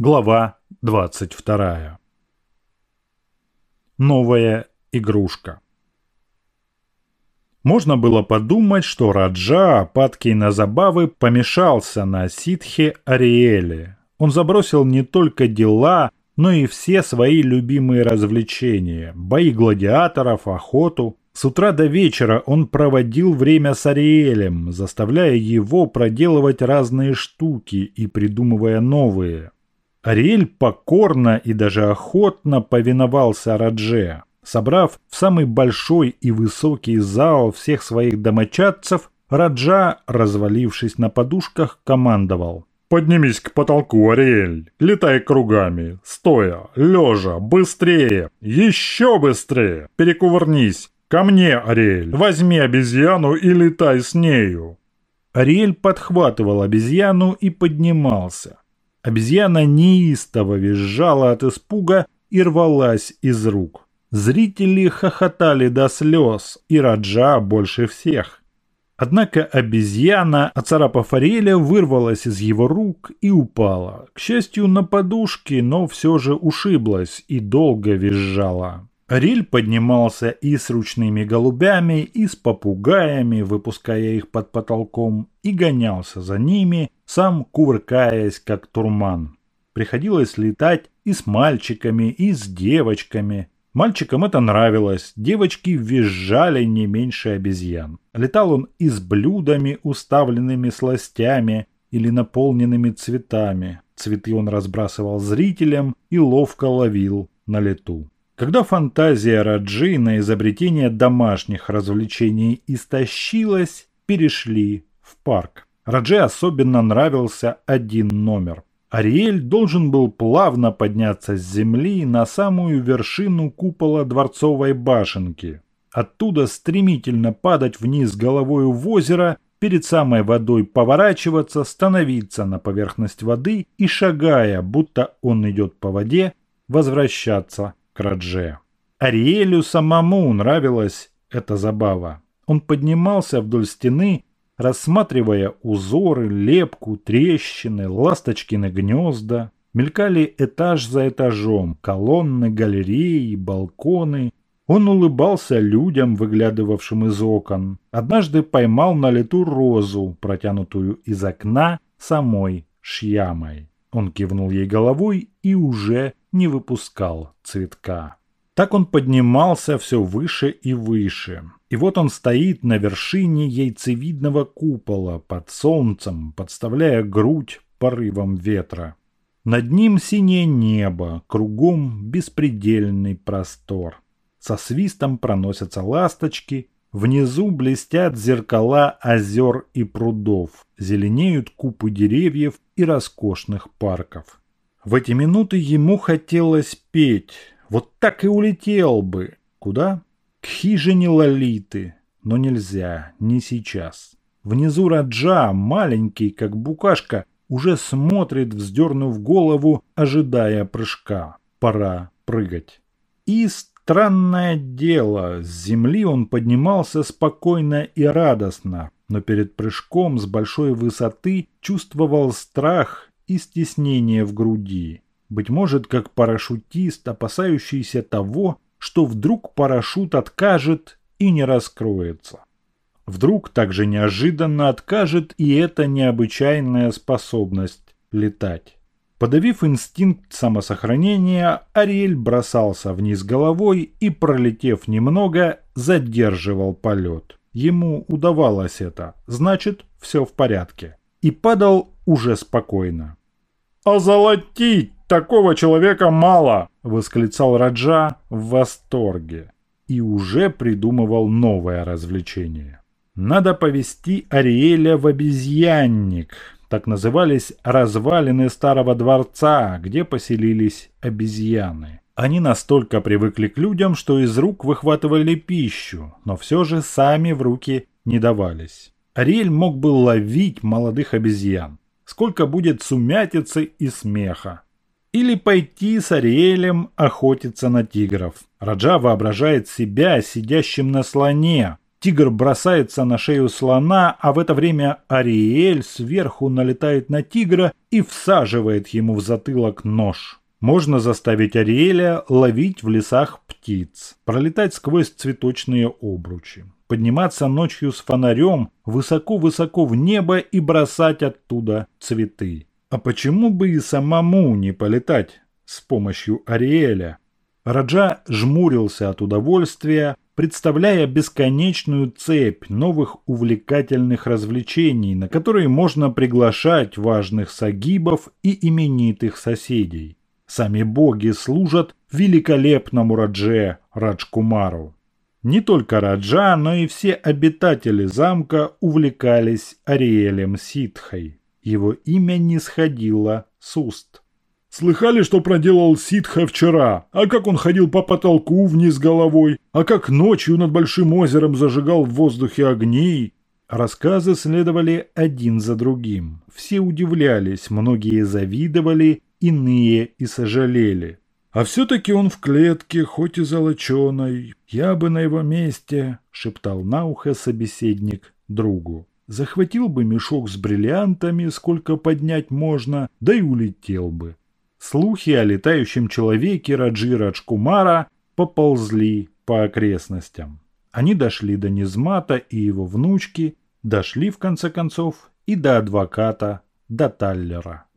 Глава 22. Новая игрушка. Можно было подумать, что Раджа, падкий на забавы, помешался на ситхе Ариэле. Он забросил не только дела, но и все свои любимые развлечения – бои гладиаторов, охоту. С утра до вечера он проводил время с Ариэлем, заставляя его проделывать разные штуки и придумывая новые – Ариэль покорно и даже охотно повиновался Радже. Собрав в самый большой и высокий зал всех своих домочадцев, Раджа, развалившись на подушках, командовал. «Поднимись к потолку, Ариэль! Летай кругами! Стоя, лежа, быстрее! Еще быстрее! Перекувырнись! Ко мне, Ариэль! Возьми обезьяну и летай с нею!» Ариэль подхватывал обезьяну и поднимался. Обезьяна неистово визжала от испуга и рвалась из рук. Зрители хохотали до слез, и Раджа больше всех. Однако обезьяна, оцарапав Ариэля, вырвалась из его рук и упала. К счастью, на подушке, но все же ушиблась и долго визжала. Риль поднимался и с ручными голубями, и с попугаями, выпуская их под потолком, и гонялся за ними, сам кувыркаясь, как турман. Приходилось летать и с мальчиками, и с девочками. Мальчикам это нравилось, девочки визжали не меньше обезьян. Летал он и с блюдами, уставленными сластями или наполненными цветами. Цветы он разбрасывал зрителям и ловко ловил на лету. Когда фантазия Раджи на изобретение домашних развлечений истощилась, перешли в парк. Радже особенно нравился один номер. Ариэль должен был плавно подняться с земли на самую вершину купола дворцовой башенки. Оттуда стремительно падать вниз головой в озеро, перед самой водой поворачиваться, становиться на поверхность воды и, шагая, будто он идет по воде, возвращаться Крадже. Ариэлю самому нравилась эта забава. Он поднимался вдоль стены, рассматривая узоры, лепку, трещины, ласточкины гнезда. Мелькали этаж за этажом, колонны, галереи, балконы. Он улыбался людям, выглядывавшим из окон. Однажды поймал на лету розу, протянутую из окна самой Шьямой. Он кивнул ей головой и уже не выпускал цветка. Так он поднимался все выше и выше. И вот он стоит на вершине яйцевидного купола под солнцем, подставляя грудь порывом ветра. Над ним синее небо, кругом беспредельный простор. Со свистом проносятся ласточки, внизу блестят зеркала озер и прудов, зеленеют купы деревьев и роскошных парков. В эти минуты ему хотелось петь. Вот так и улетел бы. Куда? К хижине Лолиты. Но нельзя, не сейчас. Внизу Раджа, маленький, как букашка, уже смотрит, вздернув голову, ожидая прыжка. Пора прыгать. И странное дело, с земли он поднимался спокойно и радостно, но перед прыжком с большой высоты чувствовал страх и стеснение в груди. Быть может, как парашютист, опасающийся того, что вдруг парашют откажет и не раскроется. Вдруг также неожиданно откажет и эта необычайная способность летать. Подавив инстинкт самосохранения, Ариэль бросался вниз головой и, пролетев немного, задерживал полет. Ему удавалось это, значит, все в порядке. И падал уже спокойно. «Озолотить такого человека мало!» – восклицал Раджа в восторге. И уже придумывал новое развлечение. Надо повести Ариэля в обезьянник. Так назывались развалины старого дворца, где поселились обезьяны. Они настолько привыкли к людям, что из рук выхватывали пищу, но все же сами в руки не давались. Ариэль мог бы ловить молодых обезьян сколько будет сумятицы и смеха. Или пойти с Ариэлем охотиться на тигров. Раджа воображает себя сидящим на слоне. Тигр бросается на шею слона, а в это время Ариэль сверху налетает на тигра и всаживает ему в затылок нож. Можно заставить Ариэля ловить в лесах птиц, пролетать сквозь цветочные обручи, подниматься ночью с фонарем высоко-высоко в небо и бросать оттуда цветы. А почему бы и самому не полетать с помощью Ариэля? Раджа жмурился от удовольствия, представляя бесконечную цепь новых увлекательных развлечений, на которые можно приглашать важных сагибов и именитых соседей. Сами боги служат великолепному Радже Раджкумару. Не только Раджа, но и все обитатели замка увлекались Ариэлем Ситхой. Его имя не сходило с уст. Слыхали, что проделал ситха вчера? А как он ходил по потолку вниз головой? А как ночью над большим озером зажигал в воздухе огни? Рассказы следовали один за другим. Все удивлялись, многие завидовали, иные и сожалели. А все-таки он в клетке, хоть и золоченой. Я бы на его месте, шептал на ухо собеседник другу. Захватил бы мешок с бриллиантами, сколько поднять можно, да и улетел бы. Слухи о летающем человеке Раджи Раджкумара поползли по окрестностям. Они дошли до Низмата и его внучки, дошли в конце концов и до адвоката, до Таллера.